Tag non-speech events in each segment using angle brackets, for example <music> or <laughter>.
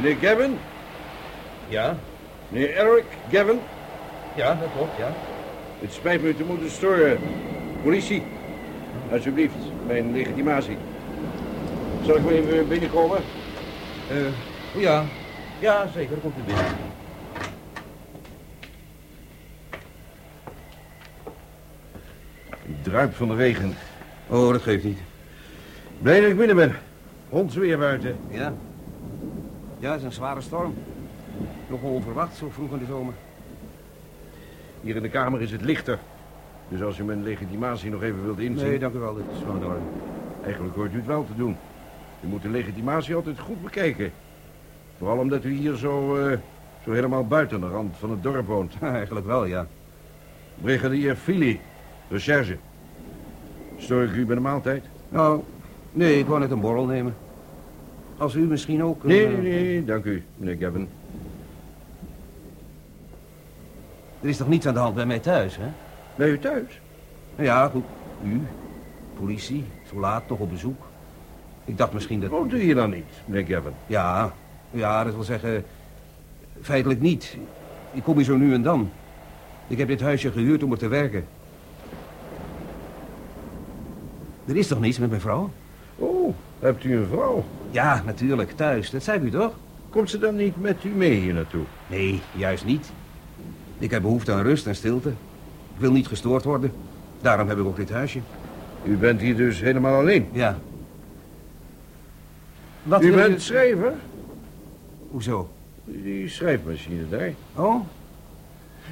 Meneer Gavin? Ja? Meneer Eric Gavin? Ja, dat klopt, ja. Het spijt me te moeten storen. Politie. Alsjeblieft, mijn legitimatie. Zal ik wel even binnenkomen? Eh, ja. Ja, zeker, komt u binnen. Ik druip van de regen. Oh, dat geeft niet. Blij dat ik binnen ben. Hondsweer buiten. Ja. Ja, het is een zware storm. Nog onverwacht, zo vroeg in de zomer. Hier in de kamer is het lichter. Dus als u mijn legitimatie nog even wilt inzien... Nee, dank u wel, dit is gewoon in orde. Eigenlijk hoort u het wel te doen. U moet de legitimatie altijd goed bekijken. Vooral omdat u hier zo, eh, zo helemaal buiten de rand van het dorp woont. <laughs> Eigenlijk wel, ja. Brigadier Fili, recherche. Stoor ik u bij de maaltijd? Nou, nee, ik wou net een borrel nemen. Als u misschien ook... Nee, eh, nee, nee, dank u, meneer Gavin. Er is toch niets aan de hand bij mij thuis, hè? Ben u thuis? Ja, goed. U, politie, zo laat, nog op bezoek. Ik dacht misschien dat... Woont u hier dan niet, meneer Gavin? Ja, ja, dat wil zeggen... Feitelijk niet. Ik kom hier zo nu en dan. Ik heb dit huisje gehuurd om er te werken. Er is toch niets met mijn vrouw? Hebt u een vrouw? Ja, natuurlijk, thuis. Dat zei u toch? Komt ze dan niet met u mee hier naartoe? Nee, juist niet. Ik heb behoefte aan rust en stilte. Ik wil niet gestoord worden. Daarom heb ik ook dit huisje. U bent hier dus helemaal alleen? Ja. Wat u bent schrijver? Hoezo? Die schrijfmachine daar. Oh?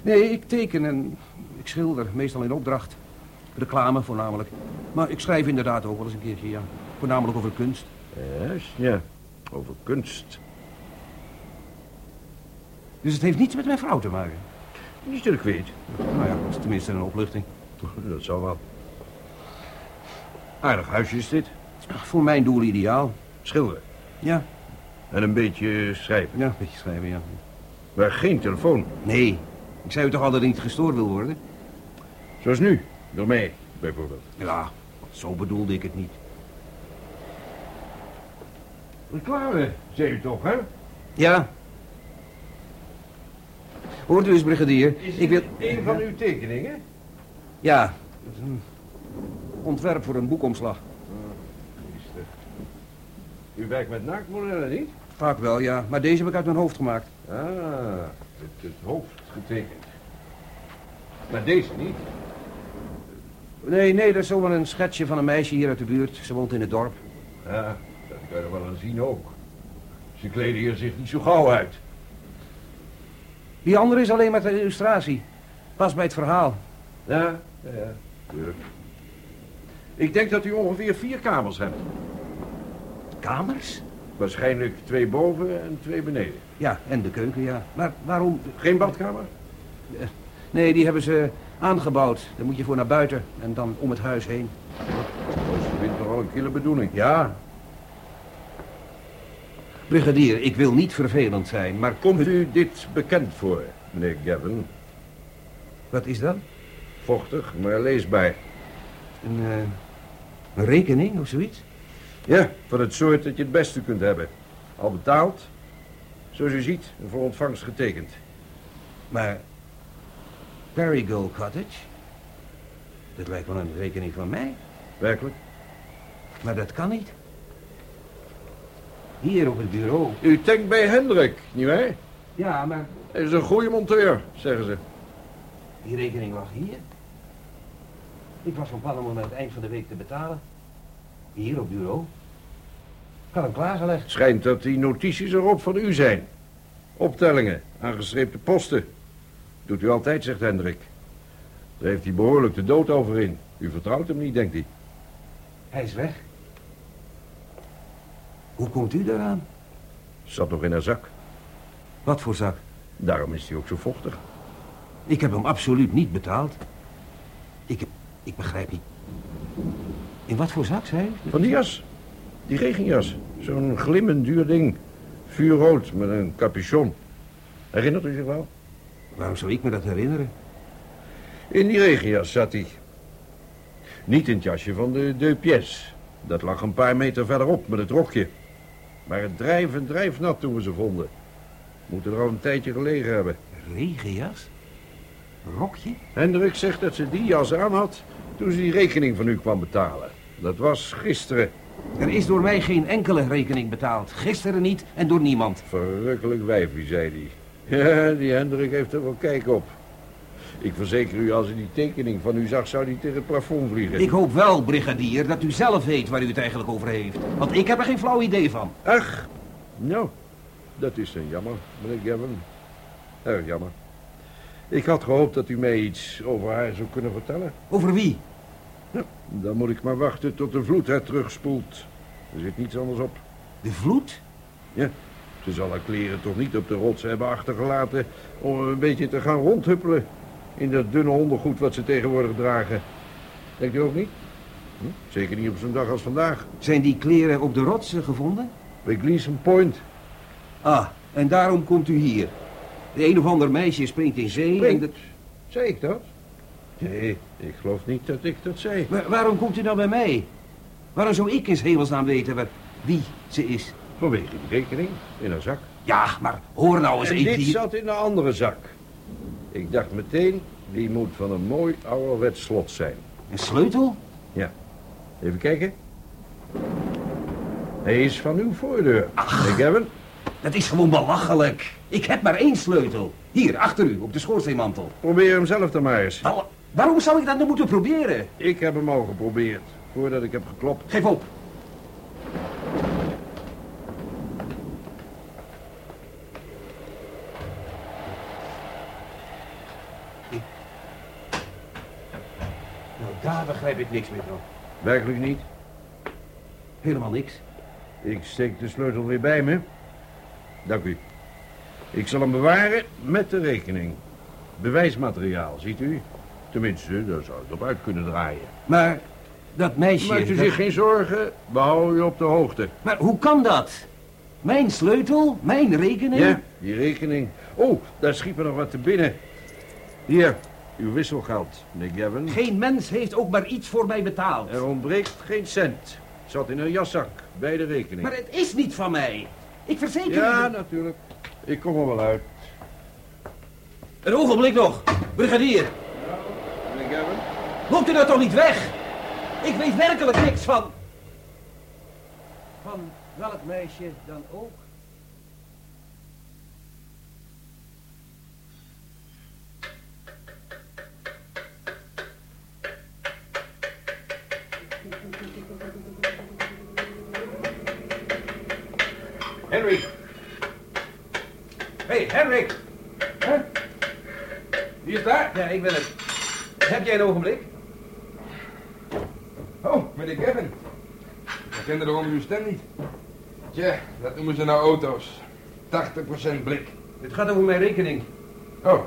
Nee, ik teken en ik schilder, meestal in opdracht. Reclame voornamelijk. Maar ik schrijf inderdaad ook wel eens een keertje, ja. Voornamelijk over kunst. Juist, ja. Over kunst. Dus het heeft niets met mijn vrouw te maken. Niet dat ik weet. Nou ja, dat is tenminste een opluchting. <laughs> Dat zal wel. Aardig huisje is dit. Voor mijn doel ideaal. Schilderen. Ja, En een beetje schrijven. ja, een beetje schrijven, ja. Maar geen telefoon. Nee, ik zei u toch al dat ik niet gestoord wil worden? Zoals nu. Door mij, bijvoorbeeld. Ja, zo bedoelde ik het niet. Reclame, zei u toch, hè? Ja. Hoort u eens, brigadier. Ik wil... een van uw tekeningen? Ja, dat is een ontwerp voor een boekomslag. U werkt met naaktmodellen, niet? Vaak wel, ja. Maar deze heb ik uit mijn hoofd gemaakt. Ah, het, het hoofd getekend. Maar deze niet. Nee, nee, dat is zomaar een schetsje van een meisje hier uit de buurt. Ze woont in het dorp. Ja, dat kan er wel aan zien ook. Ze kleden hier zich niet zo gauw uit. Die andere is alleen met de illustratie. Pas bij het verhaal. Ja, ja, ja. Tuurlijk. Ik denk dat u ongeveer vier kamers hebt. Kamers? Waarschijnlijk twee boven en twee beneden. Ja, en de keuken, ja. Maar waarom... Geen badkamer? Nee, die hebben ze aangebouwd. Daar moet je voor naar buiten en dan om het huis heen. Oostenwind toch wel een kille bedoeling. Ja. Brigadier, ik wil niet vervelend zijn, maar... Komt u dit bekend voor, meneer Gavin? Wat is dat? Vochtig, maar leesbaar. Een, eh, een rekening of zoiets? Ja, van het soort dat je het beste kunt hebben. Al betaald. Zoals u ziet, voor ontvangst getekend. Maar Perigold Cottage? Dat lijkt wel een rekening van mij. Werkelijk? Maar dat kan niet. Hier op het bureau. U denkt bij Hendrik, nietwaar? Ja, maar Hij is een goede monteur, zeggen ze. die rekening lag hier. Ik was van plan om hem aan het eind van de week te betalen. Hier op bureau. Ik had hem klaargelegd. Schijnt dat die notities erop van u zijn. Optellingen, aangestreepte posten. Doet u altijd, zegt Hendrik. Daar heeft hij behoorlijk de dood over in. U vertrouwt hem niet, denkt hij. Hij is weg. Hoe komt u daaraan? Zat nog in haar zak. Wat voor zak? Daarom is hij ook zo vochtig. Ik heb hem absoluut niet betaald. Ik, ik begrijp niet. In wat voor zak, zei? Van die jas. Die regenjas. Zo'n glimmend duur ding. Vuurrood met een capuchon. Herinnert u zich wel? Waarom zou ik me dat herinneren? In die regenjas zat hij. Niet in het jasje van de deux pièces. Dat lag een paar meter verderop met het rokje. Maar het drijven drijfnat toen we ze vonden. Moeten er al een tijdje gelegen hebben. Regenjas? Rokje? Hendrik zegt dat ze die jas aan had toen ze die rekening van u kwam betalen. Dat was gisteren. Er is door mij geen enkele rekening betaald. Gisteren niet en door niemand. Verrukkelijk wijfie, zei hij. <laughs> Ja, die Hendrik heeft er wel kijk op. Ik verzeker u, als hij die tekening van u zag, zou hij tegen het plafond vliegen. Ik hoop wel, brigadier, dat u zelf weet waar u het eigenlijk over heeft. Want ik heb er geen flauw idee van. Ach, nou, dat is een jammer, meneer Gavin. Erg jammer. Ik had gehoopt dat u mij iets over haar zou kunnen vertellen. Over wie? Nou, dan moet ik maar wachten tot de vloed haar terugspoelt. Er zit niets anders op. De vloed? Ja, ze zal haar kleren toch niet op de rots hebben achtergelaten... om een beetje te gaan rondhuppelen... in dat dunne ondergoed wat ze tegenwoordig dragen. Denkt u ook niet? Hm? Zeker niet op zo'n dag als vandaag. Zijn die kleren op de rotsen gevonden? Bij Gleason Point. Ah, en daarom komt u hier. De een of ander meisje springt in zee en... Springt? de- Zei ik dat? Nee, ik geloof niet dat ik dat zei. Maar waarom komt u dan bij mij? Waarom zou ik in 's hemelsnaam weten waar- wie ze is? Vanwege die rekening in haar zak. Ja, maar hoor nou eens En dit hier. zat in een andere zak. Ik dacht meteen, die moet van een mooi ouderwets slot zijn. Een sleutel? Ja. Even kijken. Hij is van uw voordeur. Ach. Gavin? Dat is gewoon belachelijk. Ik heb maar één sleutel. Hier, achter u, op de schoorsteenmantel. Probeer hem zelf dan maar eens. Waarom zou ik dat nou moeten proberen? Ik heb hem al geprobeerd, voordat ik heb geklopt. Geef op. daar begrijp ik niks meer van. Werkelijk niet. Helemaal niks. Ik steek de sleutel weer bij me. Dank u. Ik zal hem bewaren met de rekening. Bewijsmateriaal, ziet u? Tenminste, daar zou ik op uit kunnen draaien. Maar dat meisje... Maakt u dat- zich geen zorgen, we houden u op de hoogte. Maar hoe kan dat? Mijn sleutel? Mijn rekening? Ja, die rekening. Oh, daar schiet me nog wat te binnen. Hier, uw wisselgeld, meneer Gavin. Geen mens heeft ook maar iets voor mij betaald. Er ontbreekt geen cent. Zat in een jaszak, bij de rekening. Maar het is niet van mij. Ik verzeker Ja, u... natuurlijk. Ik kom er wel uit. Een ogenblik nog. Brigadier, Meneer Gavin? loopt u nou toch niet weg? Ik weet werkelijk niks van... Van welk meisje dan ook? Henry. Hey, Henrik! Hè? Wie is daar? Ja, ik ben het. Heb jij een ogenblik? Oh, meneer Kevin. Ik kende de onder uw stem niet. Tja, dat noemen ze nou auto's. 80% blik. Het gaat over mijn rekening. Oh,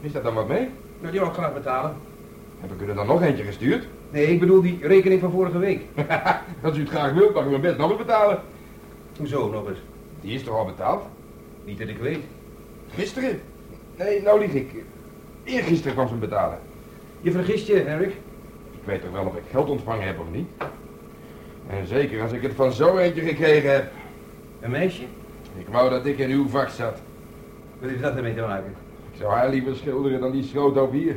is dat dan wat mee? Nou, die wil ik graag betalen. Heb ik u er dan nog eentje gestuurd? Nee, ik bedoel die rekening van vorige week. <laughs> Als u het graag wilt, mag u mijn best nog eens betalen. Hoezo nog eens? Die is toch al betaald? Niet dat ik weet. Gisteren? Nee, nou lieg ik. Eergisteren kwam ze hem betalen. Je vergist je, Henrik. Ik weet toch wel of ik geld ontvangen heb of niet? En zeker als ik het van zo eentje gekregen heb. Een meisje? Ik wou dat ik in uw vak zat. Wat heeft dat ermee te maken? Ik zou haar liever schilderen dan die schroothoop hier.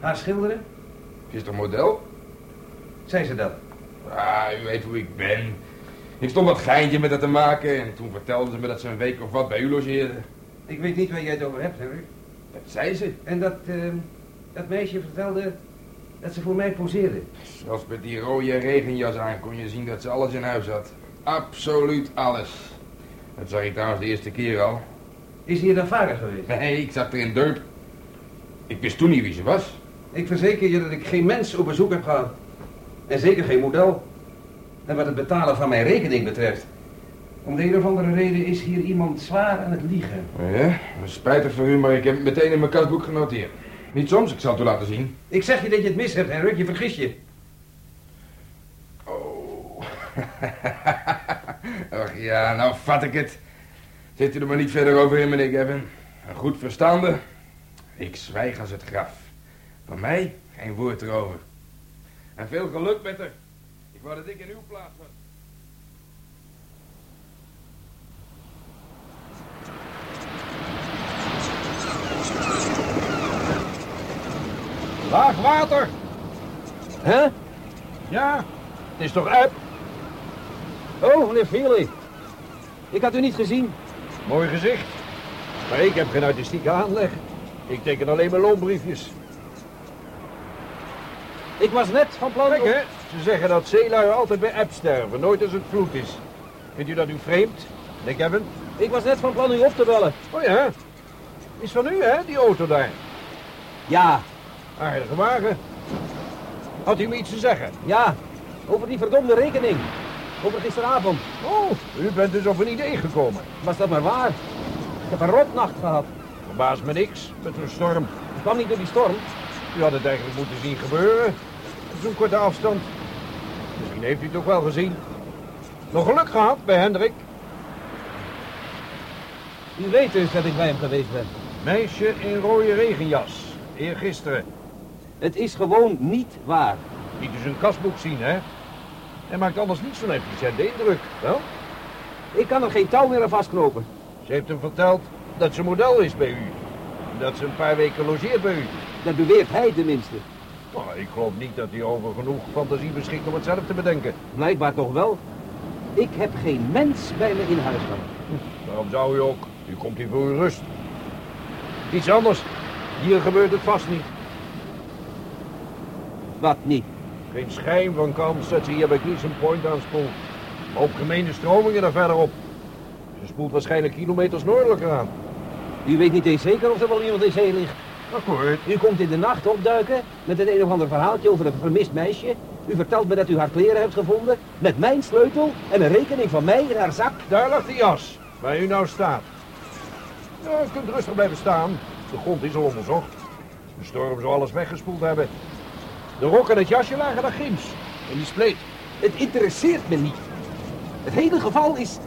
Haar schilderen? Is toch model? Zijn ze dat? Ah, u weet hoe ik ben. Ik stond wat geintje met haar te maken en toen vertelde ze me dat ze een week of wat bij u logeerde. Ik weet niet waar jij het over hebt, Henrik. Dat zei ze. En dat, ehm, dat meisje vertelde dat ze voor mij poseerde. Zelfs met die rode regenjas aan kon je zien dat ze alles in huis had. Absoluut alles. Dat zag ik trouwens de eerste keer al. Is hier dan vaker geweest? Nee, ik zat er in Durp. Ik wist toen niet wie ze was. Ik verzeker je dat ik geen mens op bezoek heb gehad. En zeker geen model. En wat het betalen van mijn rekening betreft. Om de een of andere reden is hier iemand zwaar aan het liegen. Ja, spijtig voor u, maar ik heb het meteen in mijn kasboek genoteerd. Niet soms, ik zal het u laten zien. Ik zeg je dat je het mis hebt, Henrik. Je vergis je. Oh. <laughs> Ach ja, nou vat ik het. Zit u er maar niet verder over in, meneer Gavin. Een goed verstaande. Ik zwijg als het graf. Van mij? Geen woord erover. En veel geluk met haar. Ik wou dat ik in uw plaats was. Laag water. Hè? Ja, het is toch eb? Oh, meneer Feely. Ik had u niet gezien. Mooi gezicht. Maar ik heb geen artistieke aanleg. Ik teken alleen maar loonbriefjes. Ik was net van plan... Kijk hè, ze zeggen dat zeelui altijd bij eb sterven, nooit als het vloed is. Vindt u dat u vreemd, meneer Kevin? Ik was net van plan u op te bellen. Oh ja, is van u hè, die auto daar. Ja, Aardige wagen. Had u me iets te zeggen? ja. Over die verdomde rekening. Over gisteravond. Oh, u bent dus op een idee gekomen. Was dat maar waar? Ik heb een rotnacht gehad. Verbaast me niks, met zo'n storm. Het kwam niet door die storm. U had het eigenlijk moeten zien gebeuren. Zo'n korte afstand. Misschien heeft u het toch wel gezien. Nog geluk gehad bij Hendrik. U weet dus dat ik bij hem geweest ben. Meisje in rode regenjas. Eergisteren. Het is gewoon niet waar. Niet dus een kasboek zien, hè? Hij maakt anders niet zo'n efficiënte indruk. Wel, Ik kan er geen touw meer aan vastknopen. ze heeft hem verteld dat ze model is bij u. En dat ze een paar weken logeert bij u. Dat beweert hij tenminste. Nou, ik geloof niet dat hij over genoeg fantasie beschikt om het zelf te bedenken. Blijkbaar toch wel. Ik heb geen mens bij me in huis gehad. Waarom zou u ook? U komt hier voor uw rust. Iets anders. Hier gebeurt het vast niet. Wat niet? Geen schijn van kans dat ze hier bij Gleason Point aanspoelt. Maar op gemene stromingen daar verderop. Ze spoelt waarschijnlijk kilometers noordelijker aan. U weet niet eens zeker of er wel iemand in zee ligt. Akkoord. U komt in de nacht opduiken met een een of ander verhaaltje over een vermist meisje. U vertelt me dat u haar kleren hebt gevonden met mijn sleutel en een rekening van mij in haar zak. Daar lag de jas, waar u nou staat. Ja, u kunt rustig blijven staan. De grond is al onderzocht. De storm zou alles weggespoeld hebben. De rok en het jasje lagen daar ginds. En die spleet. Het interesseert me niet. Het hele geval is,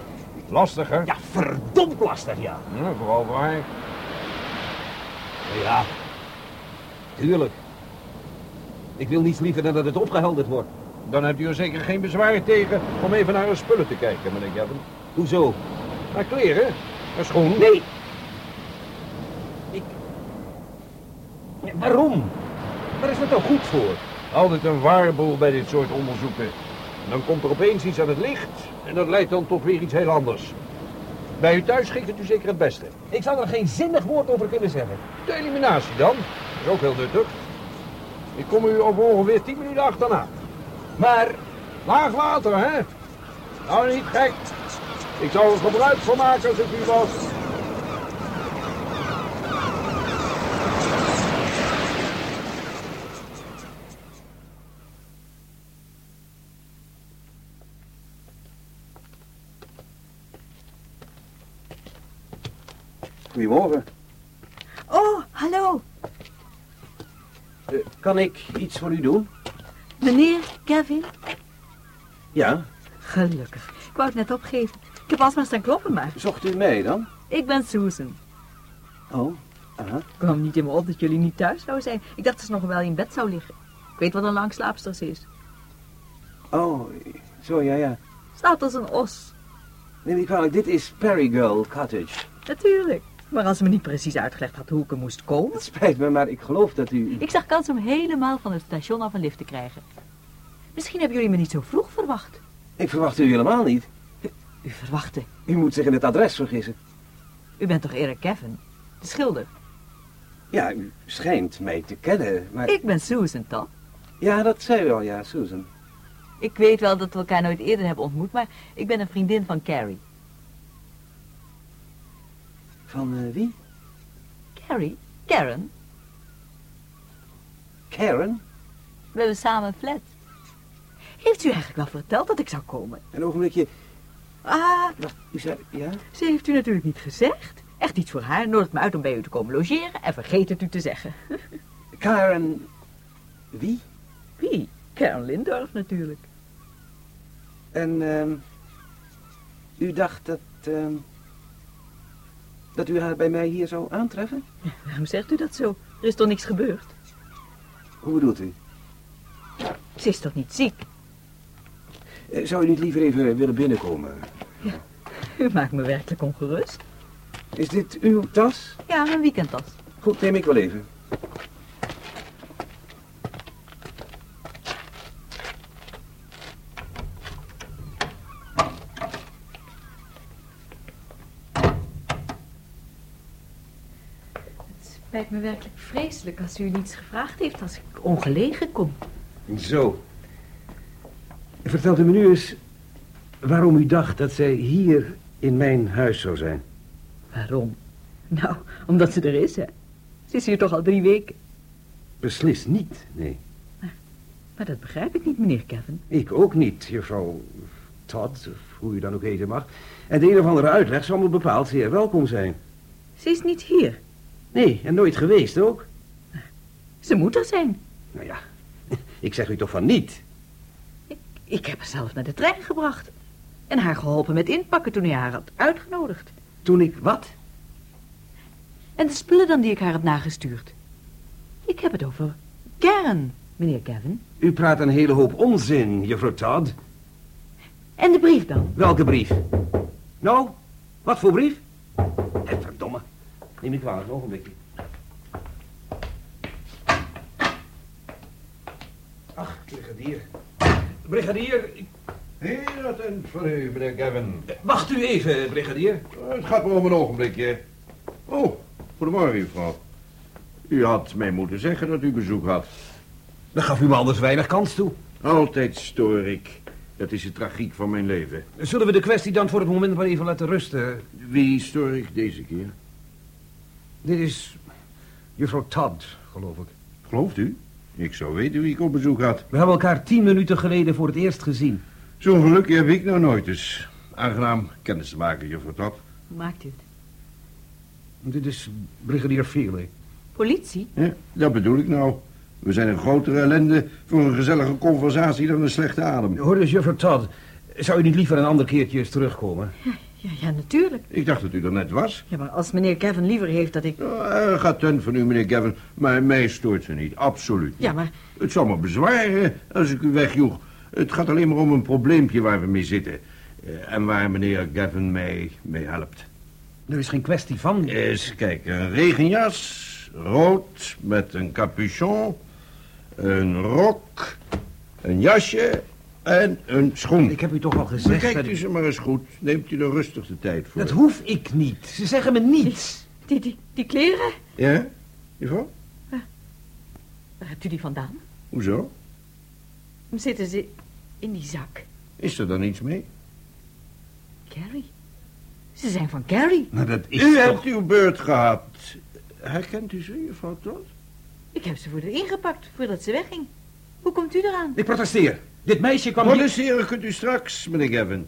Lastig, hè? ja, verdomd lastig, ja. Ja, vooral voor haar. Ja, tuurlijk. Ik wil niets liever dan dat het opgehelderd wordt. Dan hebt u er zeker geen bezwaar tegen om even naar haar spullen te kijken, meneer Gavin. Hoezo? Haar kleren, haar schoenen. Nee. Ik... Ja, waarom? Waar is dat nou goed voor? Altijd een waarboel bij dit soort onderzoeken. En dan komt er opeens iets aan het licht en dat leidt dan tot weer iets heel anders. Bij u thuis schikt het u zeker het beste. Ik zal er geen zinnig woord over kunnen zeggen. De eliminatie dan, dat is ook heel nuttig. Ik kom u over ongeveer 10 minuten achterna. Maar Laag water, hè? Nou, niet gek. Ik zou er gebruik van maken als ik u was. Goedemorgen. Oh, hallo. Eh, kan ik iets voor u doen? Meneer Kevin? Ja. Gelukkig. Ik wou het net opgeven. Ik heb alsmaar staan kloppen, maar Zocht u mij dan? ik ben Susan. Oh, aha. Ik kwam niet in me op dat jullie niet thuis zouden zijn. Ik dacht dat ze nog wel in bed zou liggen. Ik weet wat een langslaapster ze is. Oh, zo, ja, ja. Staat als een os. Neem niet kwalijk, dit is Perrygirl Cottage. Natuurlijk. Maar als ze me niet precies uitgelegd had hoe ik er moest komen. Het spijt me, maar ik geloof dat u... Ik zag kans om helemaal van het station af een lift te krijgen. Misschien hebben jullie me niet zo vroeg verwacht. Ik verwacht u helemaal niet. U verwachtte. U moet zich in het adres vergissen. U bent toch Eric Kevin? De schilder. Ja, u schijnt mij te kennen, maar... Ik ben Susan, toch? Ja, dat zei u al, ja, Susan. Ik weet wel dat we elkaar nooit eerder hebben ontmoet, maar ik ben een vriendin van Carrie. Van eh, wie? Carrie? Karen? Karen? We hebben samen een flat. Heeft u eigenlijk wel verteld dat ik zou komen? Een ogenblikje. Ah, Wacht, u zei... Ja? ze heeft u natuurlijk niet gezegd. Echt iets voor haar, nodigt me uit om bij u te komen logeren en vergeet het u te zeggen. <laughs> Karen... Wie? Wie? Karen Lindorf natuurlijk. En, ehm... u dacht dat, ehm... Dat u haar bij mij hier zou aantreffen? Waarom zegt u dat zo? Er is toch niks gebeurd? Hoe bedoelt u? Ze is toch niet ziek? Eh, Zou u niet liever even willen binnenkomen? U maakt me werkelijk ongerust. Is dit uw tas? Ja, mijn weekendtas. Goed, neem ik wel even. Het spijt me werkelijk vreselijk als u niets gevraagd heeft als ik ongelegen kom. Zo. Vertelt u me nu eens waarom u dacht dat zij hier in mijn huis zou zijn. Waarom? Nou, omdat ze er is, hè. Ze is hier toch al drie weken. Beslist niet, nee. Maar dat begrijp ik niet, meneer Kevin. Ik ook niet, juffrouw Todd, of hoe u dan ook heten mag. En de een of andere uitleg zal me bepaald zeer welkom zijn. Ze is niet hier. Nee, en nooit geweest ook. Ze moet er zijn. Nou ja, <laughs> ik zeg u toch van niet. Ik heb haar zelf naar de trein gebracht. En haar geholpen met inpakken toen hij haar had uitgenodigd. Toen ik wat? En de spullen dan die ik haar heb nagestuurd. Ik heb het over Karen, meneer Kevin. U praat een hele hoop onzin, juffrouw Todd. En de brief dan? Welke brief? Nou, wat voor brief? Hé, verdomme. Neem ik kwalijk, een ogenblikje. Ach, brigadier. Brigadier, ik- Heel attent voor u, meneer Gavin. wacht u even, brigadier. Het gaat maar om een ogenblikje. Oh, goedemorgen, juffrouw. U had mij moeten zeggen dat u bezoek had. Dan gaf u me anders weinig kans toe. Altijd stoor ik. Dat is de tragiek van mijn leven. Zullen we de kwestie dan voor het moment maar even laten rusten? Wie stoor ik deze keer? Dit is juffrouw Todd, geloof ik. Gelooft u? Ik zou weten wie ik op bezoek had. We hebben elkaar tien minuten geleden voor het eerst gezien. Zo'n gelukje heb ik nou nooit eens. Aangenaam kennis te maken, juffrouw Top. Hoe maakt u het? Dit is brigadier Feely. Politie? Ja, dat bedoel ik nou. We zijn een grotere ellende voor een gezellige conversatie dan een slechte adem. Hoor eens, juffrouw Todd. Zou u niet liever een ander keertje eens terugkomen? <laughs> Ja, ja, natuurlijk. Ik dacht dat u er net was. Ja, maar als meneer Kevin liever heeft dat ik... Er gaat ten van u, meneer Gavin. Maar mij stoort ze niet. Absoluut niet. Ja, maar Het zou me bezwaren als ik u wegjoeg. Het gaat alleen maar om een probleempje waar we mee zitten. Eh, En waar meneer Gavin mij mee helpt. Er is geen kwestie van. Eens kijk, een regenjas, rood, met een capuchon, een rok, een jasje en een schoen. Ik heb u toch al gezegd... Bekijkt u ze maar eens goed. Neemt u er rustig de tijd voor. Dat hoef ik niet. Ze zeggen me niets. die, die, die kleren, Ja, juffrouw? waar hebt u die vandaan? Hoezo? Zitten ze in die zak? Is er dan iets mee? Carrie. Ze zijn van Carrie. Maar dat is U toch... hebt uw beurt gehad. Herkent u ze, juffrouw Todd? Ik heb ze voor de ingepakt voordat ze wegging. Hoe komt u eraan? Ik protesteer. Dit meisje kwam hier... Protesteren kunt u straks, meneer Gavin.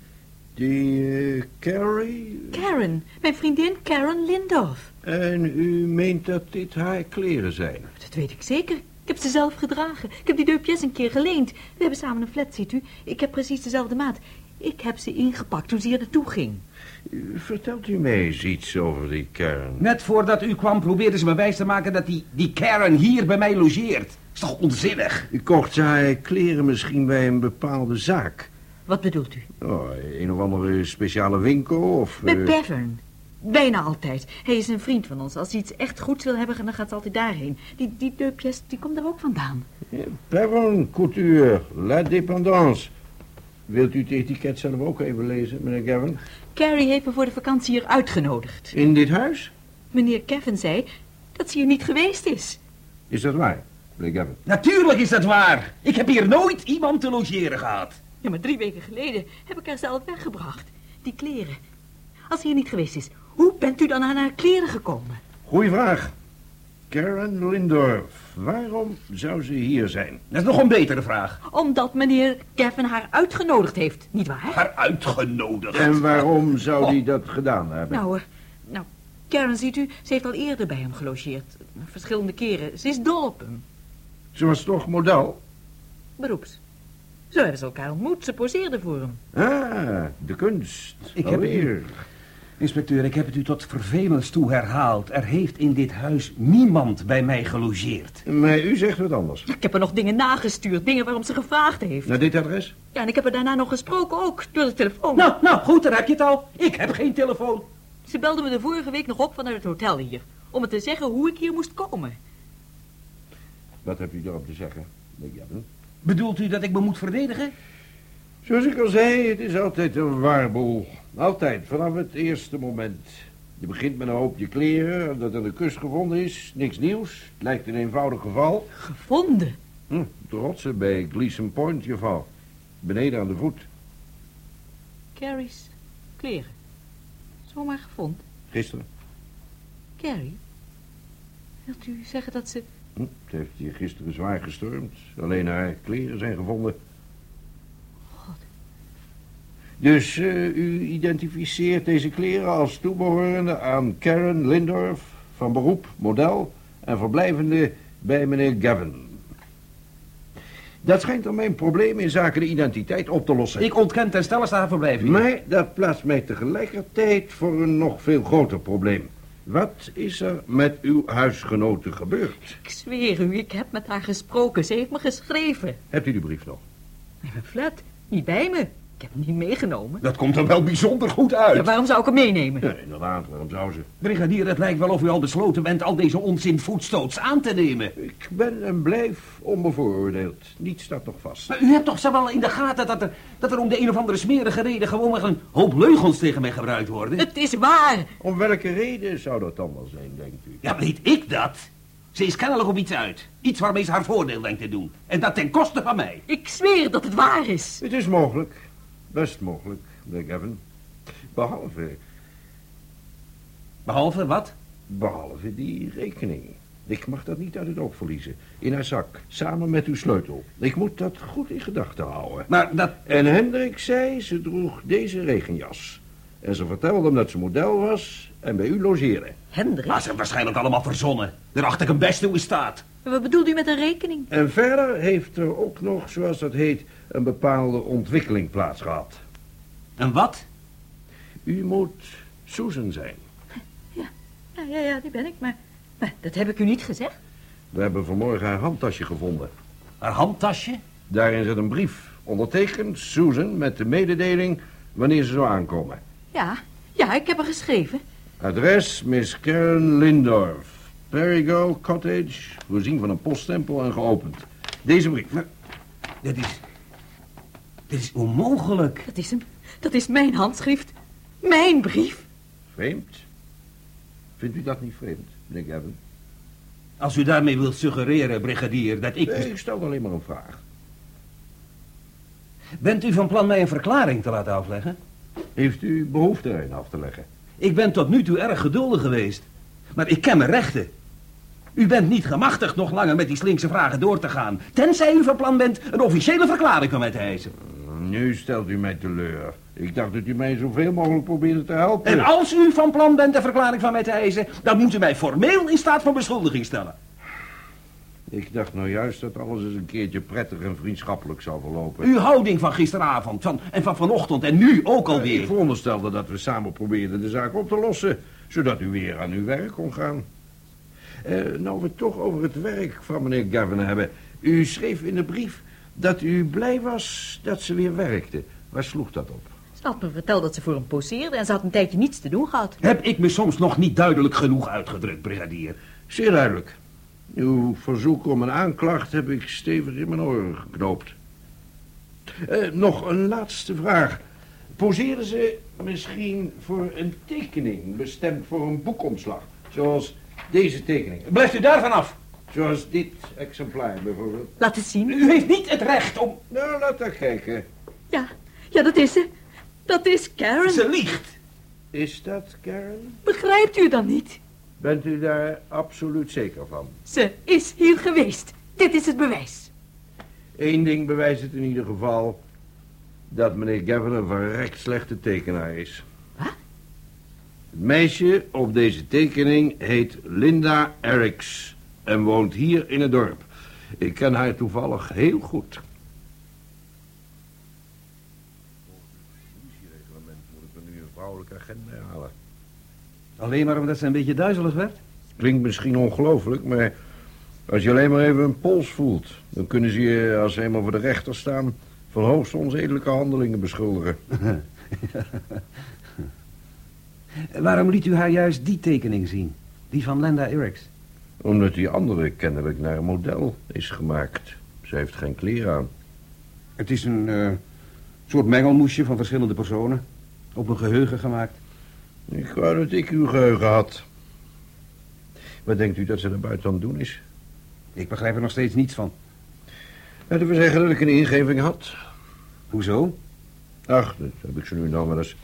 Die eh, Carrie... Karen, mijn vriendin Karen Lindorf. En u meent dat dit haar kleren zijn? Dat weet ik zeker. Ik heb ze zelf gedragen. Ik heb die deux pièces een keer geleend. We hebben samen een flat, ziet u. Ik heb precies dezelfde maat. Ik heb ze ingepakt toen ze hier naartoe ging. Vertelt u mij eens iets over die Karen? Net voordat u kwam probeerde ze me wijs te maken dat die, die Karen hier bij mij logeert. Is toch onzinnig? Kocht ze haar kleren misschien bij een bepaalde zaak? Wat bedoelt u? Oh, een of andere speciale winkel of... Bij eh, Bevern. Bijna altijd. Hij is een vriend van ons. Als hij iets echt goeds wil hebben, dan gaat hij altijd daarheen. Die, die deux pièces, die komt daar ook vandaan. Perron Couture, La Dépendance. Wilt u het etiket zelf ook even lezen, meneer Gavin? Carrie heeft me voor de vakantie hier uitgenodigd. In dit huis? Meneer Kevin zei dat ze hier niet geweest is. Is dat waar, meneer Gavin? Natuurlijk is dat waar. Ik heb hier nooit iemand te logeren gehad. Ja, maar drie weken geleden heb ik haar zelf weggebracht. Die kleren. Als ze hier niet geweest is, hoe bent u dan aan haar kleren gekomen? Goeie vraag. Karen Lindorf, waarom zou ze hier zijn? Dat is nog een betere vraag. Omdat meneer Kevin haar uitgenodigd heeft, nietwaar? Haar uitgenodigd. En waarom zou hij dat gedaan hebben? Nou, eh, nou, Karen, ziet u, ze heeft al eerder bij hem gelogeerd. Verschillende keren. Ze is dol op hem. Ze was toch model? Beroeps. Zo hebben ze elkaar ontmoet. Ze poseerde voor hem. Ah, de kunst. Ik heb Alweer. Inspecteur, ik heb het u tot vervelens toe herhaald. Er heeft in dit huis niemand bij mij gelogeerd. Maar u zegt wat anders. Ik heb er nog dingen nagestuurd, dingen waarom ze gevraagd heeft. Naar dit adres? Ja, en ik heb er daarna nog gesproken ook, door de telefoon. Nou, nou, goed, daar heb je het al. Ik heb geen telefoon. Ze belde me de vorige week nog op vanuit het hotel hier. Om me te zeggen hoe ik hier moest komen. Wat hebt u daarop te zeggen, meneer Gavin? Bedoelt u dat ik me moet verdedigen? Zoals ik al zei, het is altijd een waarboel. Altijd, vanaf het eerste moment. Je begint met een hoopje kleren dat aan de kust gevonden is. Niks nieuws. Het lijkt een eenvoudig geval. Gevonden? Hm, de rotsen bij Gleason Point geval. Beneden aan de voet. Carrie's kleren. Zomaar gevonden. Gisteren. Carrie? Wilt u zeggen dat ze... Hm, het heeft hier gisteren zwaar gestormd. Alleen haar kleren zijn gevonden. Dus eh, u identificeert deze kleren als toebehorende aan Karen Lindorf, van beroep, model en verblijvende bij meneer Gavin. Dat schijnt dan mijn probleem in zaken de identiteit op te lossen. Ik ontken ten stelligste haar verblijf hier. Maar dat plaatst mij tegelijkertijd voor een nog veel groter probleem. Wat is er met uw huisgenoten gebeurd? Ik zweer u, ik heb met haar gesproken. Ze heeft me geschreven. Hebt u de brief nog? In mijn flat. Niet bij me. Ik heb hem niet meegenomen. Dat komt er wel bijzonder goed uit. Ja, waarom zou ik hem meenemen? Ja, inderdaad, waarom zou ze? Brigadier, het lijkt wel of u al besloten bent al deze onzin voetstoots aan te nemen. Ik ben en blijf onbevooroordeeld. Niets staat nog vast. Maar u hebt toch zo wel in de gaten dat er, dat er om de een of andere smerige reden gewoon een hoop leugens tegen mij gebruikt worden? Het is waar. Om welke reden zou dat dan wel zijn, denkt u? Ja, weet ik dat? Ze is kennelijk op iets uit. Iets waarmee ze haar voordeel denkt te doen. En dat ten koste van mij. Ik zweer dat het waar is. Het is mogelijk. Best mogelijk, meneer Gavin. Behalve, Behalve wat? behalve die rekening. Ik mag dat niet uit het oog verliezen. In haar zak, samen met uw sleutel. Ik moet dat goed in gedachten houden. Maar dat... En Hendrik zei, ze droeg deze regenjas. En ze vertelde hem dat ze model was en bij u logeerde. Hendrik? Maar ze hebben waarschijnlijk allemaal verzonnen. Daar acht ik een best hoe staat. Wat bedoelt u met een rekening? En verder heeft er ook nog, zoals dat heet, een bepaalde ontwikkeling plaatsgehad. En wat? U moet Susan zijn. Ja, ja, ja, die ben ik. Maar, maar dat heb ik u niet gezegd. We hebben vanmorgen haar handtasje gevonden. Haar handtasje? Daarin zit een brief, ondertekend Susan, met de mededeling wanneer ze zou aankomen. Ja, ja, ik heb er geschreven. Adres, Miss Karen Lindorf. Perigo Cottage, voorzien van een poststempel en geopend. Deze brief. Maar, dit is... Dit is onmogelijk. Dat is hem. Dat is mijn handschrift. Mijn brief. Vreemd. Vindt u dat niet vreemd, meneer Gavin? Als u daarmee wilt suggereren, brigadier, dat ik... Nee, ik stel alleen maar een vraag. Bent u van plan mij een verklaring te laten afleggen? Heeft u behoefte erin af te leggen? Ik ben tot nu toe erg geduldig geweest. Maar ik ken mijn rechten. U bent niet gemachtigd nog langer met die slinkse vragen door te gaan. Tenzij u van plan bent een officiële verklaring van mij te eisen. Nu stelt u mij teleur. Ik dacht dat u mij zoveel mogelijk probeerde te helpen. En als u van plan bent een verklaring van mij te eisen... dan moet u mij formeel in staat van beschuldiging stellen. Ik dacht nou juist dat alles eens een keertje prettig en vriendschappelijk zou verlopen. Uw houding van gisteravond van, en van vanochtend en nu ook Ik alweer. veronderstelde dat we samen probeerden de zaak op te lossen, zodat u weer aan uw werk kon gaan. Eh, nou, we het toch over het werk van meneer Gavin hebben. U schreef in de brief dat u blij was dat ze weer werkte. Waar sloeg dat op? Ze had me verteld dat ze voor hem poseerde en ze had een tijdje niets te doen gehad. Heb ik me soms nog niet duidelijk genoeg uitgedrukt, brigadier? Zeer duidelijk. Uw verzoek om een aanklacht heb ik stevig in mijn oren geknoopt. Eh, nog een laatste vraag. Poseerde ze misschien voor een tekening bestemd voor een boekomslag? Zoals deze tekening. Blijft u daarvan af. Zoals dit exemplaar bijvoorbeeld. Laat het zien. U heeft niet het recht om... Nou, laat dat kijken. Ja, ja, dat is ze. Dat is Karen. Ze liegt. Is dat Karen? Begrijpt u dan niet? Bent u daar absoluut zeker van? Ze is hier geweest. Dit is het bewijs. Eén ding bewijst het in ieder geval... dat meneer Gavin een verrekt slechte tekenaar is. Het meisje op deze tekening heet Linda Eriks... en woont hier in het dorp. Ik ken haar toevallig heel goed. Volgens het politiereglement moet ik er nu een vrouwelijke agent bij halen. Alleen maar omdat ze een beetje duizelig werd? Klinkt misschien ongelooflijk, maar als je alleen maar even een pols voelt... dan kunnen ze je, als ze eenmaal voor de rechter staan... van hoogst onzedelijke handelingen beschuldigen. <laughs> Waarom liet u haar juist die tekening zien? Die van Lenda Eriks? Omdat die andere kennelijk naar een model is gemaakt. Ze heeft geen kleren aan. Het is een eh, soort mengelmoesje van verschillende personen. Op een geheugen gemaakt. Ik wou dat ik uw geheugen had. Wat denkt u dat ze daar buiten aan het doen is? Ik begrijp er nog steeds niets van. Laten we zeggen dat ik een ingeving had. Hoezo? Ach, dat heb ik zo nu en dan wel eens.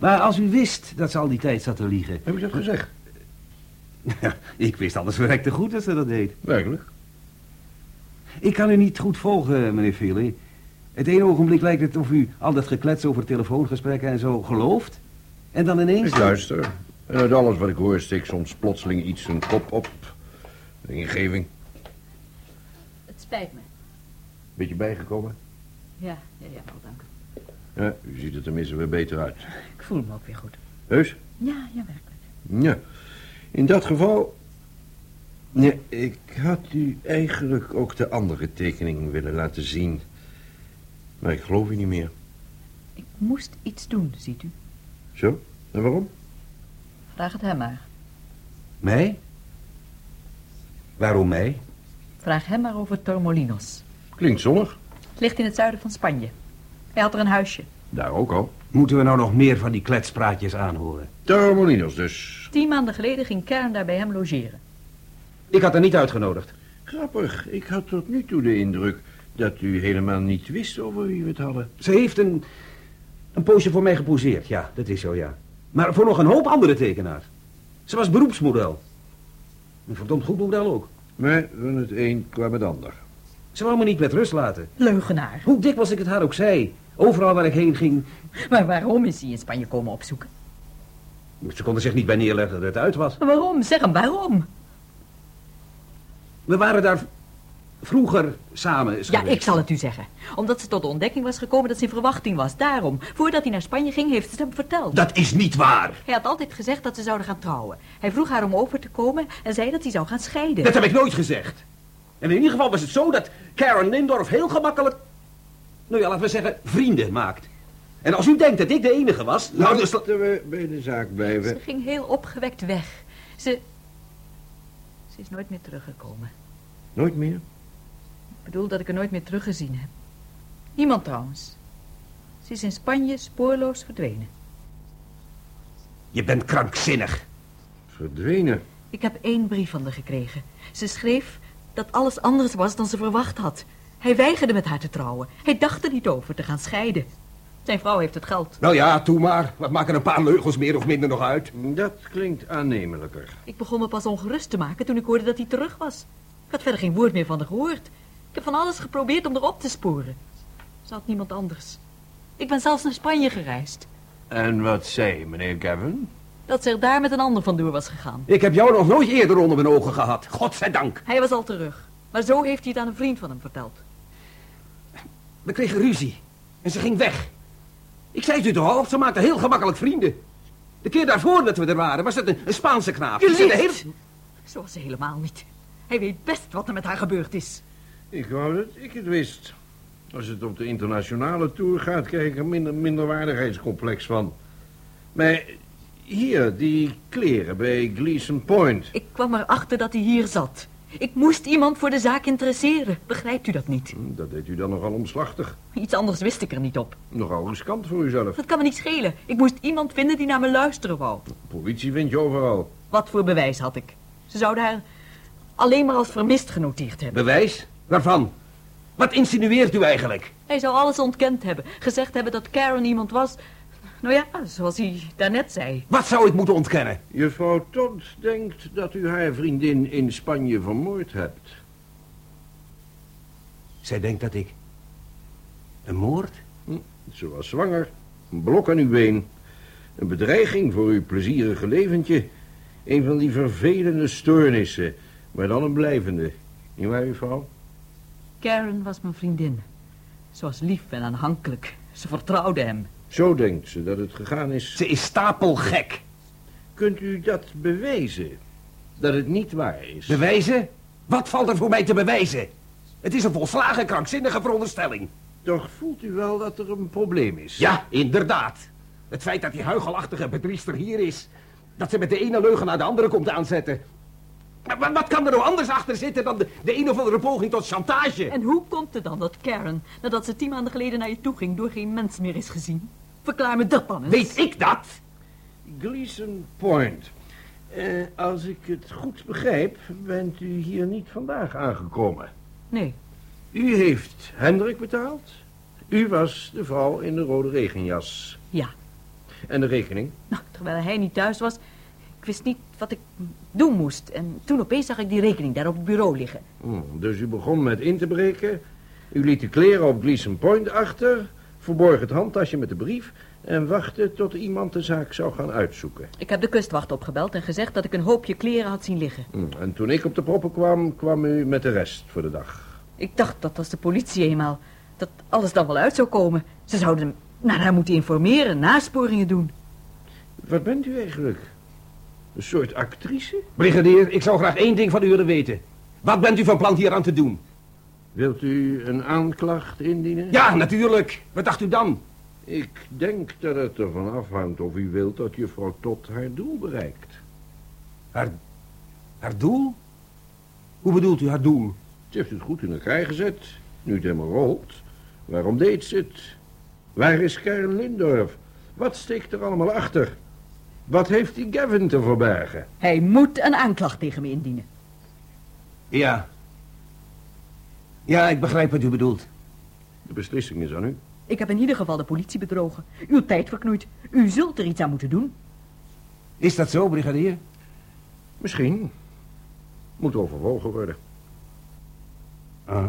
Maar als u wist dat ze al die tijd zat te liegen... Heb ik dat gezegd? Ja, ik wist alles verrekte goed dat ze dat deed. Werkelijk? Ik kan u niet goed volgen, meneer Philly. Het ene ogenblik lijkt het of u al dat geklets over telefoongesprekken en zo gelooft. En dan ineens... Ik luister. En uit alles wat ik hoor steek soms plotseling iets een kop op. Een ingeving. Het spijt me. Beetje bijgekomen? Ja, ja, ja, wel dank. Ja, u ziet er tenminste weer beter uit. Ik voel me ook weer goed. Heus? Ja, ja, werkelijk. Ja. In dat geval... Nee, ik had u eigenlijk ook de andere tekening willen laten zien. Maar ik geloof u niet meer. Ik moest iets doen, ziet u. Zo? En waarom? Vraag het hem maar. Mij? Waarom mij? Vraag hem maar over Tormolinos. Klinkt zonnig. Het ligt in het zuiden van Spanje. Hij had er een huisje. Daar ook al. Moeten we nou nog meer van die kletspraatjes aanhoren? Tormolinos dus. Tien maanden geleden ging Kern daar bij hem logeren. Ik had er niet uitgenodigd. Grappig. Ik had tot nu toe de indruk dat u helemaal niet wist over wie we het hadden. Ze heeft een, een poosje voor mij geposeerd, ja, dat is zo, ja. Maar voor nog een hoop andere tekenaars. Ze was beroepsmodel. Een verdomd goed model ook. Maar van het een kwam het ander. Ze wou me niet met rust laten. Leugenaar. Hoe dikwijls ik het haar ook zei. Overal waar ik heen ging. Maar waarom is hij in Spanje komen opzoeken? Ze konden zich niet bij neerleggen dat het uit was. Waarom? Zeg hem waarom. We waren daar vroeger samen. Ja, geweest. ik zal het u zeggen. Omdat ze tot de ontdekking was gekomen dat ze in verwachting was. Daarom. Voordat hij naar Spanje ging, heeft ze het hem verteld. Dat is niet waar. Hij had altijd gezegd dat ze zouden gaan trouwen. Hij vroeg haar om over te komen en zei dat hij zou gaan scheiden. Dat heb ik nooit gezegd. En in ieder geval was het zo dat Karen Lindorf heel gemakkelijk... Nou ja, laten we zeggen, vrienden maakt. En als u denkt dat ik de enige was... Nou, dus... Laten we bij de zaak Ze blijven. ging heel opgewekt weg. Ze... Ze is nooit meer teruggekomen. Nooit meer? Ik bedoel dat ik haar nooit meer teruggezien heb. Niemand trouwens. Ze is in Spanje spoorloos verdwenen. Je bent krankzinnig. Verdwenen. Ik heb één brief van haar gekregen. Ze schreef dat alles anders was dan ze verwacht had. Hij weigerde met haar te trouwen. Hij dacht er niet over te gaan scheiden. Zijn vrouw heeft het geld. Nou ja, toe maar. Wat maken een paar leugels meer of minder nog uit? Dat klinkt aannemelijker. Ik begon me pas ongerust te maken toen ik hoorde dat hij terug was. Ik had verder geen woord meer van haar gehoord. Ik heb van alles geprobeerd om erop te sporen. Ze had niemand anders. Ik ben zelfs naar Spanje gereisd. En wat zei meneer Gavin? Dat ze er daar met een ander vandoor was gegaan. Ik heb jou nog nooit eerder onder mijn ogen gehad. Godzijdank. Hij was al terug. Maar zo heeft hij het aan een vriend van hem verteld. We kregen ruzie. En ze ging weg. Ik zei het u toch al, ze maakte heel gemakkelijk vrienden. De keer daarvoor dat we er waren, was het een, een Spaanse knaap. Je liegt. hele- Zo was ze helemaal niet. Hij weet best wat er met haar gebeurd is. Ik wou dat ik het wist. Als het op de internationale tour gaat, krijg ik er minder minderwaardigheidscomplex van. Maar hier, die kleren bij Gleason Point. Ik kwam erachter dat hij hier zat. Ik moest iemand voor de zaak interesseren. Begrijpt u dat niet? Hm, Dat deed u dan nogal omslachtig. Iets anders wist ik er niet op. Nogal riskant voor uzelf. Dat kan me niet schelen. Ik moest iemand vinden die naar me luisteren wou. Politie vind je overal. Wat voor bewijs had ik? Ze zouden haar alleen maar als vermist genoteerd hebben. Bewijs? Waarvan? Wat insinueert u eigenlijk? Hij zou alles ontkend hebben. Gezegd hebben dat Karen iemand was... Nou ja, zoals hij daarnet zei. Wat zou ik moeten ontkennen? Juffrouw Todd denkt dat u haar vriendin in Spanje vermoord hebt. Zij denkt dat ik... Een moord? Ze was zwanger. Een blok aan uw been. Een bedreiging voor uw plezierige leventje. Een van die vervelende stoornissen. Maar dan een blijvende. Niet waar, juffrouw? Karen was mijn vriendin. Ze was lief en aanhankelijk. Ze vertrouwde hem. Zo denkt ze dat het gegaan is. Ze is stapelgek. Kunt u dat bewijzen? Dat het niet waar is? Bewijzen? Wat valt er voor mij te bewijzen? Het is een volslagen krankzinnige veronderstelling. Toch voelt u wel dat er een probleem is? Ja, inderdaad. Het feit dat die huigelachtige bedriester hier is. Dat ze met de ene leugen naar de andere komt aanzetten. Maar wat kan er nou anders achter zitten dan de, de een of andere poging tot chantage? En hoe komt het dan dat Karen, nadat ze tien maanden geleden naar je toe ging, door geen mens meer is gezien? Verklaar me dat dan eens. Weet ik dat? Gleason Point. Eh, als ik het goed begrijp, bent u hier niet vandaag aangekomen. Nee, U heeft Hendrik betaald. U was de vrouw in de rode regenjas. ja. En de rekening? Nou, terwijl hij niet thuis was, wist niet wat ik doen moest. En toen opeens zag ik die rekening daar op het bureau liggen. Hmm, dus u begon met in te breken. U liet de kleren op Gleason Point achter. Verborg het handtasje met de brief. En wachtte tot iemand de zaak zou gaan uitzoeken. Ik heb de kustwacht opgebeld en gezegd dat ik een hoopje kleren had zien liggen. Hmm, En toen ik op de proppen kwam, kwam u met de rest voor de dag. Ik dacht dat als de politie eenmaal, dat alles dan wel uit zou komen. Ze zouden naar haar moeten informeren, nasporingen doen. Wat bent u eigenlijk? Een soort actrice? Brigadier, ik zou graag één ding van u willen weten. Wat bent u van plan hier aan te doen? Wilt u een aanklacht indienen? Ja, natuurlijk. Wat dacht u dan? Ik denk dat het ervan afhangt of u wilt dat juffrouw Tot haar doel bereikt. Haar, haar doel? Hoe bedoelt u haar doel? Ze heeft het goed in elkaar gezet. Nu het helemaal rolt. Waarom deed ze het? Waar is Karen Lindorf? Wat steekt er allemaal achter? Wat heeft die Gavin te verbergen? Hij moet een aanklacht tegen me indienen. Ja. Ja, ik begrijp wat u bedoelt. De beslissing is aan u. Ik heb in ieder geval de politie bedrogen. Uw tijd verknoeid. U zult er iets aan moeten doen. Is dat zo, brigadier? Misschien. Moet overwogen worden. Ah.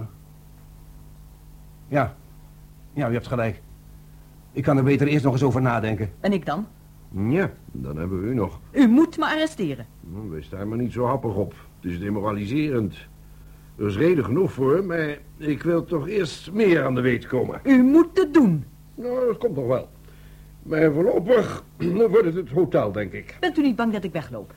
Ja. Ja, u hebt gelijk. Ik kan er beter eerst nog eens over nadenken. En ik dan? Ja, dan hebben we u nog. U moet me arresteren. Nou, Wees daar maar niet zo happig op. Het is demoraliserend. Er is reden genoeg voor, maar ik wil toch eerst meer aan de weet komen. U moet het doen. Nou, dat komt nog wel. Maar voorlopig <clears throat> wordt het het hotel, denk ik. Bent u niet bang dat ik wegloop?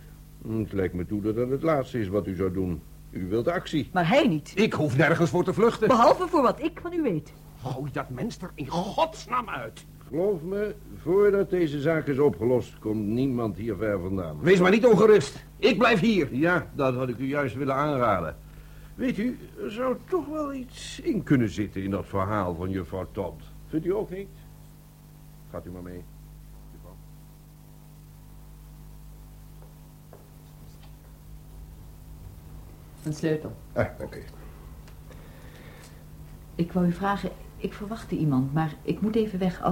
Het lijkt me toe dat het het laatste is wat u zou doen. U wilt actie. Maar hij niet. Ik hoef nergens voor te vluchten. Behalve voor wat ik van u weet. Gooi dat mens er in godsnaam uit. Geloof me, voordat deze zaak is opgelost, komt niemand hier ver vandaan. Wees maar niet ongerust. Ik blijf hier. Ja, dat had ik u juist willen aanraden. Weet u, er zou toch wel iets in kunnen zitten in dat verhaal van juffrouw Todd. Vindt u ook niet? Gaat u maar mee. Een sleutel. Ah, oké. Ik wou u vragen, ik verwachtte iemand, maar ik moet even weg.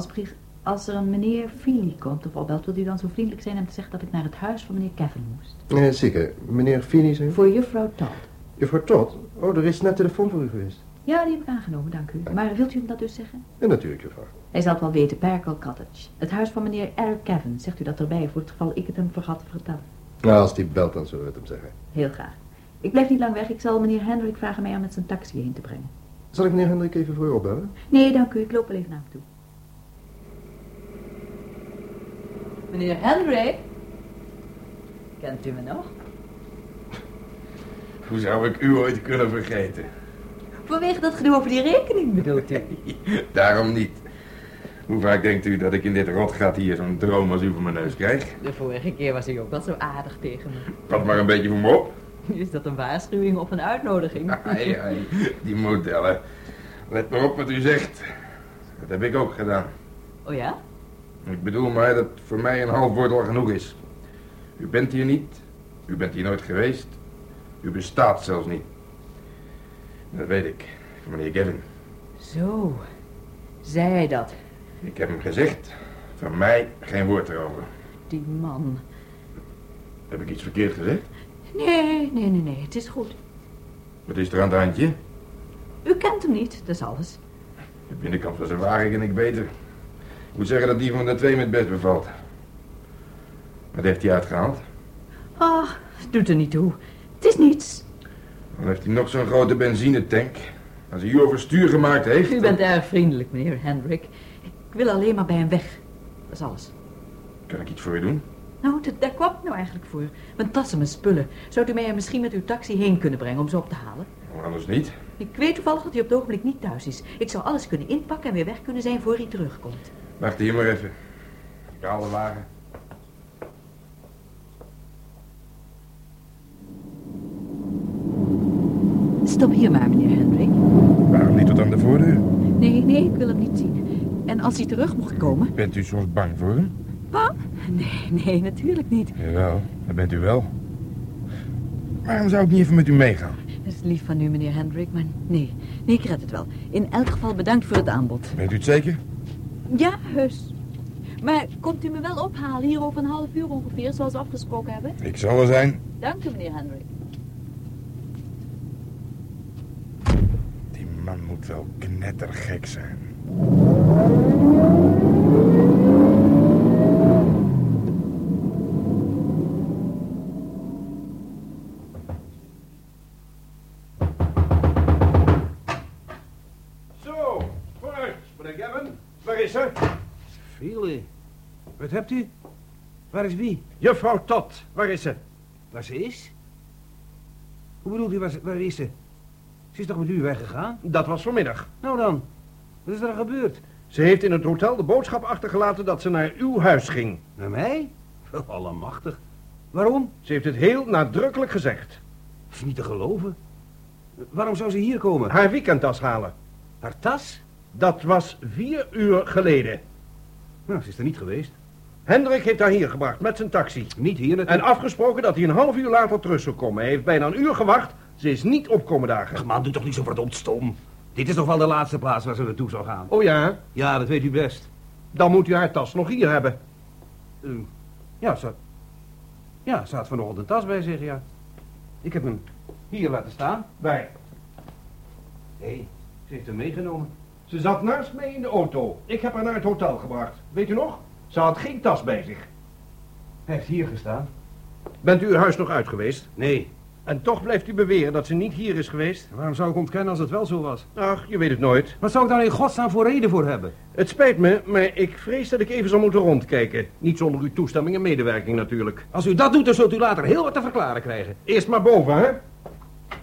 Als, er een meneer Feely komt of opbelt, wilt u dan zo vriendelijk zijn om te zeggen dat ik naar het huis van meneer Kevin moest? Eh, zeker. Meneer zei u? Voor juffrouw Todd. Juffrouw Todd? Oh, er is net telefoon voor u geweest. Ja, die heb ik aangenomen, dank u. Maar wilt u hem dat dus zeggen? Ja, natuurlijk, juffrouw. Hij zal het wel weten, Perkel Cottage. Het huis van meneer Eric Kevin. Zegt u dat erbij, voor het geval ik het hem vergat te vertellen. Nou, als die belt, dan zullen we het hem zeggen. Heel graag. Ik blijf niet lang weg. Ik zal meneer Hendrik vragen mij aan met zijn taxi heen te brengen. Zal ik meneer Hendrik even voor u opbellen? Nee, dank u. Ik loop wel even naar hem toe. Meneer Hendrik? Kent u me nog? <laughs> Hoe zou ik u ooit kunnen vergeten? Vanwege dat gedoe over die rekening bedoelt u? <laughs> Daarom niet. Hoe vaak denkt u dat ik in dit rotgat hier zo'n droom als u voor mijn neus krijg? De vorige keer was u ook wel zo aardig tegen me. Pas maar een beetje voor me op. <laughs> Is dat een waarschuwing of een uitnodiging? Ai, ai, die modellen. Let maar op wat u zegt. Dat heb ik ook gedaan. Oh ja? Ik bedoel maar dat voor mij een half woord al genoeg is. U bent hier niet. U bent hier nooit geweest. U bestaat zelfs niet. Dat weet ik. Van meneer Gavin. Zo. Zei hij dat? Ik heb hem gezegd. Van mij geen woord erover. Die man. Heb ik iets verkeerd gezegd? Nee, nee, nee, nee. Het is goed. Wat is er aan het handje? U kent hem niet, dat is alles. De binnenkant van zijn wagen ken ik beter. Ik moet zeggen dat die van de twee me het best bevalt. Wat heeft hij uitgehaald? Ah, doet er niet toe. Het is niets. Dan heeft hij nog zo'n grote benzinetank. Als hij u overstuur gemaakt heeft... U bent erg vriendelijk, meneer Hendrik. Ik wil alleen maar bij hem weg. Dat is alles. Kan ik iets voor u doen? Nou, dat- daar kwam ik nou eigenlijk voor. Mijn tas en mijn spullen. Zou u mij er misschien met uw taxi heen kunnen brengen om ze op te halen? Anders niet. Ik weet toevallig dat hij op het ogenblik niet thuis is. Ik zou alles kunnen inpakken en weer weg kunnen zijn voor hij terugkomt. Wacht hier maar even. Ik haal de wagen. Stop hier maar, meneer Hendrik. Waarom niet tot aan de voordeur? Nee, nee, ik wil hem niet zien. En als hij terug mocht komen... Bent u soms bang voor hem? Bang? Nee, nee, natuurlijk niet. Jawel, dat bent u wel. Waarom zou ik niet even met u meegaan? Dat is lief van u, meneer Hendrik, maar nee. Nee, ik red het wel. In elk geval bedankt voor het aanbod. Weet u het zeker? Ja, heus. Maar komt u me wel ophalen hier over een half uur ongeveer, zoals we afgesproken hebben? Ik zal er zijn. Dank u, meneer Hendrik. Die man moet wel knettergek zijn. U? Waar is wie? Juffrouw Tot, waar is ze? Waar ze is? Hoe bedoelt u, waar, waar is ze? Ze is toch met u weggegaan? Dat was vanmiddag. Nou dan, wat is er gebeurd? Ze heeft in het hotel de boodschap achtergelaten dat ze naar uw huis ging. Naar mij? Allemachtig. Waarom? Ze heeft het heel nadrukkelijk gezegd. Dat is niet te geloven. Waarom zou ze hier komen? Haar weekendtas halen. Haar tas? Dat was vier uur geleden. Nou, ze is er niet geweest. Hendrik heeft haar hier gebracht met zijn taxi. Niet hier En afgesproken dat hij een half uur later terug zou komen. Hij heeft bijna een uur gewacht. Ze is niet opkomen dagen. Ach man, doe toch niet zo verdomd stom. Dit is toch wel de laatste plaats waar ze naartoe zou gaan? Oh ja, Ja, dat weet u best. dan moet u haar tas nog hier hebben. Ja, ze. Ja, ze had vanochtend een tas bij zich, ja. Ik heb hem hier laten staan. Bij. Nee, ze heeft hem meegenomen. Ze zat naast mij in de auto. Ik heb haar naar het hotel gebracht. Weet u nog? Ze had geen tas bij zich. Hij heeft hier gestaan. Bent u uw huis nog uit geweest? Nee. En toch blijft u beweren dat ze niet hier is geweest? Waarom zou ik ontkennen als het wel zo was? Ach, je weet het nooit. Wat zou ik daar in godsnaam voor reden voor hebben? Het spijt me, maar ik vrees dat ik even zal moeten rondkijken. Niet zonder uw toestemming en medewerking natuurlijk. Als u dat doet, dan zult u later heel wat te verklaren krijgen. Eerst maar boven, hè?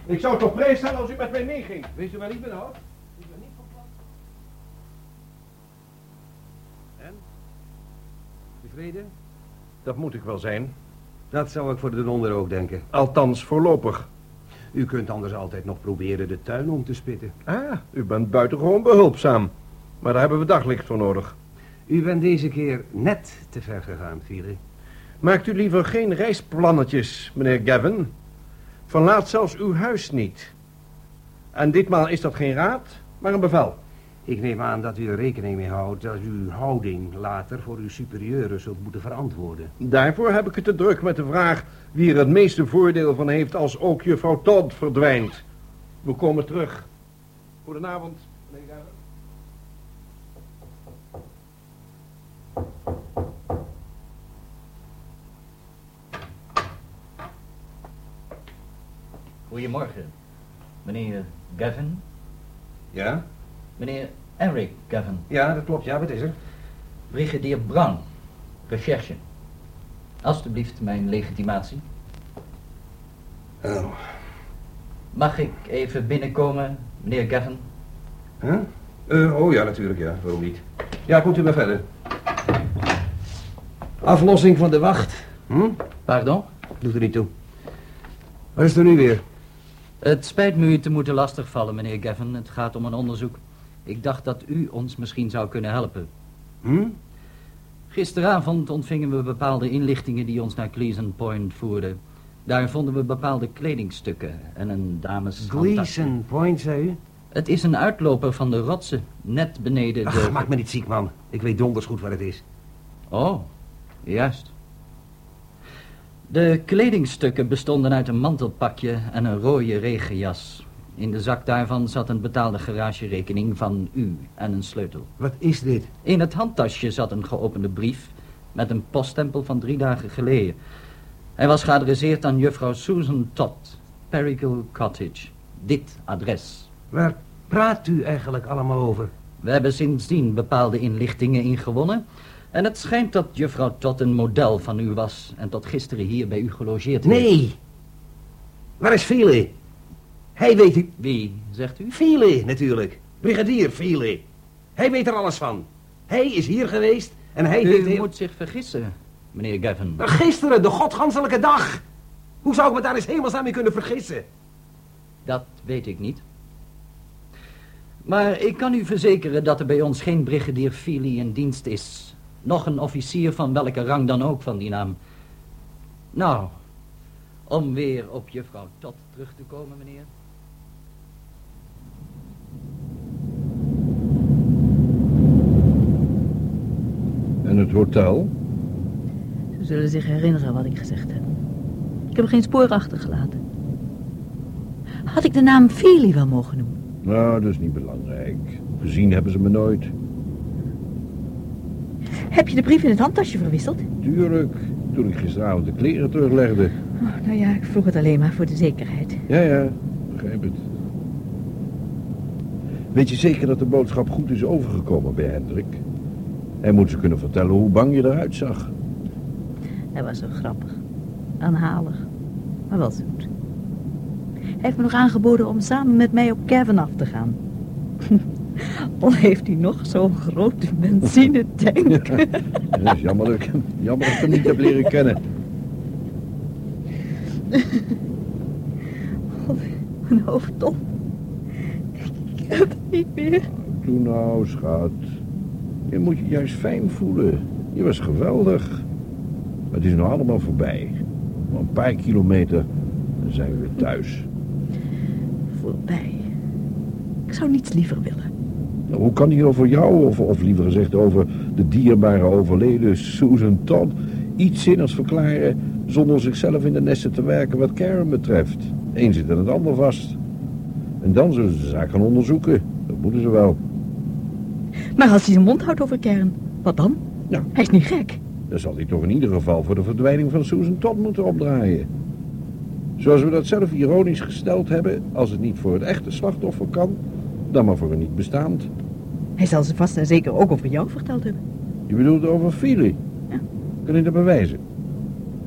Ik zou het op prijs stellen als u met mij meeging. Weet u waar ik ben, hoor? Ik ben niet van plan. En? Tevreden? Dat moet ik wel zijn. Dat zou ik voor de donder ook denken. Althans, voorlopig. U kunt anders altijd nog proberen de tuin om te spitten. Ah, u bent buitengewoon behulpzaam. Maar daar hebben we daglicht voor nodig. U bent deze keer net te ver gegaan, Philip. Maakt u liever geen reisplannetjes, meneer Gavin. Verlaat zelfs uw huis niet. En ditmaal is dat geen raad, maar een bevel. Ik neem aan dat u er rekening mee houdt dat u uw houding later voor uw superieuren zult moeten verantwoorden. Daarvoor heb ik het te druk met de vraag wie er het meeste voordeel van heeft als ook juffrouw Todd verdwijnt. We komen terug. Goedenavond, meneer. Goedemorgen, meneer Gavin. Ja? Meneer Eric Gavin, Ja, dat klopt. Ja, wat is er? brigadier Brown, recherche. Alsjeblieft mijn legitimatie. Oh. Mag ik even binnenkomen, meneer Gavin? Huh? Eh, oh ja, natuurlijk, ja. Waarom niet? Ja, komt u maar verder. Aflossing van de wacht. Hm? Pardon? Doet er niet toe. Wat is er nu weer? Het spijt me u te moeten lastigvallen, meneer Gavin. Het gaat om een onderzoek. Ik dacht dat u ons misschien zou kunnen helpen. Hm? Gisteravond ontvingen we bepaalde inlichtingen die ons naar Gleason Point voerden. Daar vonden we bepaalde kledingstukken en een dames... Gleason Point, zei u? Het is een uitloper van de rotsen, net beneden de... Ach, maak me niet ziek, man. Ik weet donders goed waar het is. Oh, juist. De kledingstukken bestonden uit een mantelpakje en een rode regenjas. In de zak daarvan zat een betaalde garagerekening van u en een sleutel. Wat is dit? In het handtasje zat een geopende brief met een poststempel van drie dagen geleden. Hij was geadresseerd aan juffrouw Susan Todd, Pericle Cottage. Dit adres. Waar praat u eigenlijk allemaal over? We hebben sindsdien bepaalde inlichtingen ingewonnen. En het schijnt dat juffrouw Todd een model van u was... en tot gisteren hier bij u gelogeerd heeft. Nee. Waar is Fele? Hij weet u... Wie, zegt u? Fele, natuurlijk. Brigadier Fele. Hij weet er alles van. Hij is hier geweest en hij heeft... U moet zich vergissen, meneer Gavin. Maar Gisteren, de godganselijke dag. Hoe zou ik me daar eens hemelsnaam mee kunnen vergissen? Dat weet ik niet. Maar ik kan u verzekeren dat er bij ons geen brigadier Feely in dienst is. Nog een officier van welke rang dan ook van die naam. Nou, om weer op juffrouw Todd terug te komen, meneer. En het hotel? Ze zullen zich herinneren wat ik gezegd heb. Ik heb er geen spoor achtergelaten. Had ik de naam Feely wel mogen noemen? Nou, dat is niet belangrijk. Gezien hebben ze me nooit. Heb je de brief in het handtasje verwisseld? Tuurlijk, toen ik gisteravond de kleren teruglegde. Oh, nou ja, ik vroeg het alleen maar voor de zekerheid. Ja, ja, begrijp het. Weet je zeker dat de boodschap goed is overgekomen bij Hendrik? Hij moet ze kunnen vertellen hoe bang je eruit zag. Hij was zo grappig. Aanhalig. Maar wel zoet. Hij heeft me nog aangeboden om samen met mij op Kevin af te gaan. <laughs> Al heeft hij nog zo'n grote benzinetank. <laughs> Dat is jammer dat ik, hem- jammer dat ik hem niet heb leren kennen. <laughs> Oh, mijn hoofd op. Ik heb het niet meer. Doe nou, schat. Je moet je juist fijn voelen. Je was geweldig. Maar het is nog allemaal voorbij. Nog een paar kilometer, dan zijn we weer thuis. Voorbij. Ik zou niets liever willen. Nou, hoe kan hij over jou, of, of liever gezegd over de dierbare overleden Susan Todd, iets zinnigs verklaren zonder zichzelf in de nesten te werken wat Karen betreft? Eén zit aan het ander vast. En dan zullen ze de zaak gaan onderzoeken. Dat moeten ze wel. Maar als hij zijn mond houdt over Kern, wat dan? Ja. Hij is niet gek. Dan zal hij toch in ieder geval voor de verdwijning van Susan Todd moeten opdraaien. Zoals we dat zelf ironisch gesteld hebben, als het niet voor het echte slachtoffer kan, dan maar voor een niet bestaand. Hij zal ze vast en zeker ook over jou verteld hebben. Je bedoelt over Philly? Ja. Kan je dat bewijzen?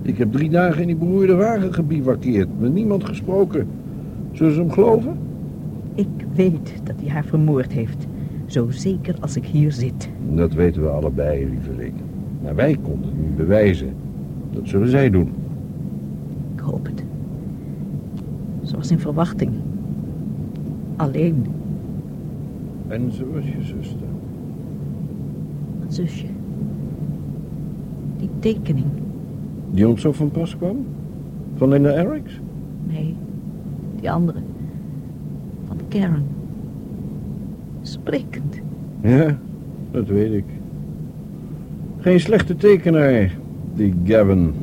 Ik heb drie dagen in die beroerde wagen gebivakkeerd, met niemand gesproken. Zullen ze hem geloven? Ik weet dat hij haar vermoord heeft. Zo zeker als ik hier zit. Dat weten we allebei, lieveling. Maar wij konden het niet bewijzen. Dat zullen zij doen. Ik hoop het. Zoals in verwachting. Alleen En zo was je zuster. een zusje. Die tekening. Die ons zo van pas kwam? Van Linda Eriks? Nee, die andere. Van Karen. Sprekend. Ja, dat weet ik. Geen slechte tekenaar, die Gavin.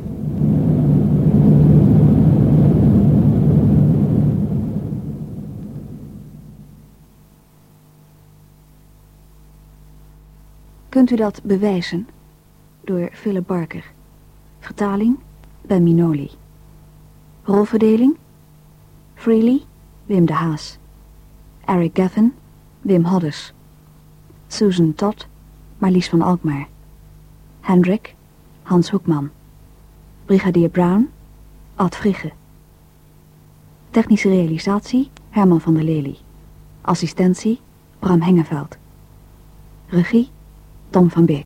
Kunt u dat bewijzen? Door Philip Barker. Vertaling Ben Minoli. Rolverdeling? Freely, Wim de Haas. Eric Gavin, Wim Hoddes. Susan Todd, Marlies van Alkmaar. Hendrik, Hans Hoekman. Brigadier Brown, Ad Vrigge. Technische realisatie, Herman van der Lely. Assistentie, Bram Hengeveld. Regie, Tom van Beek.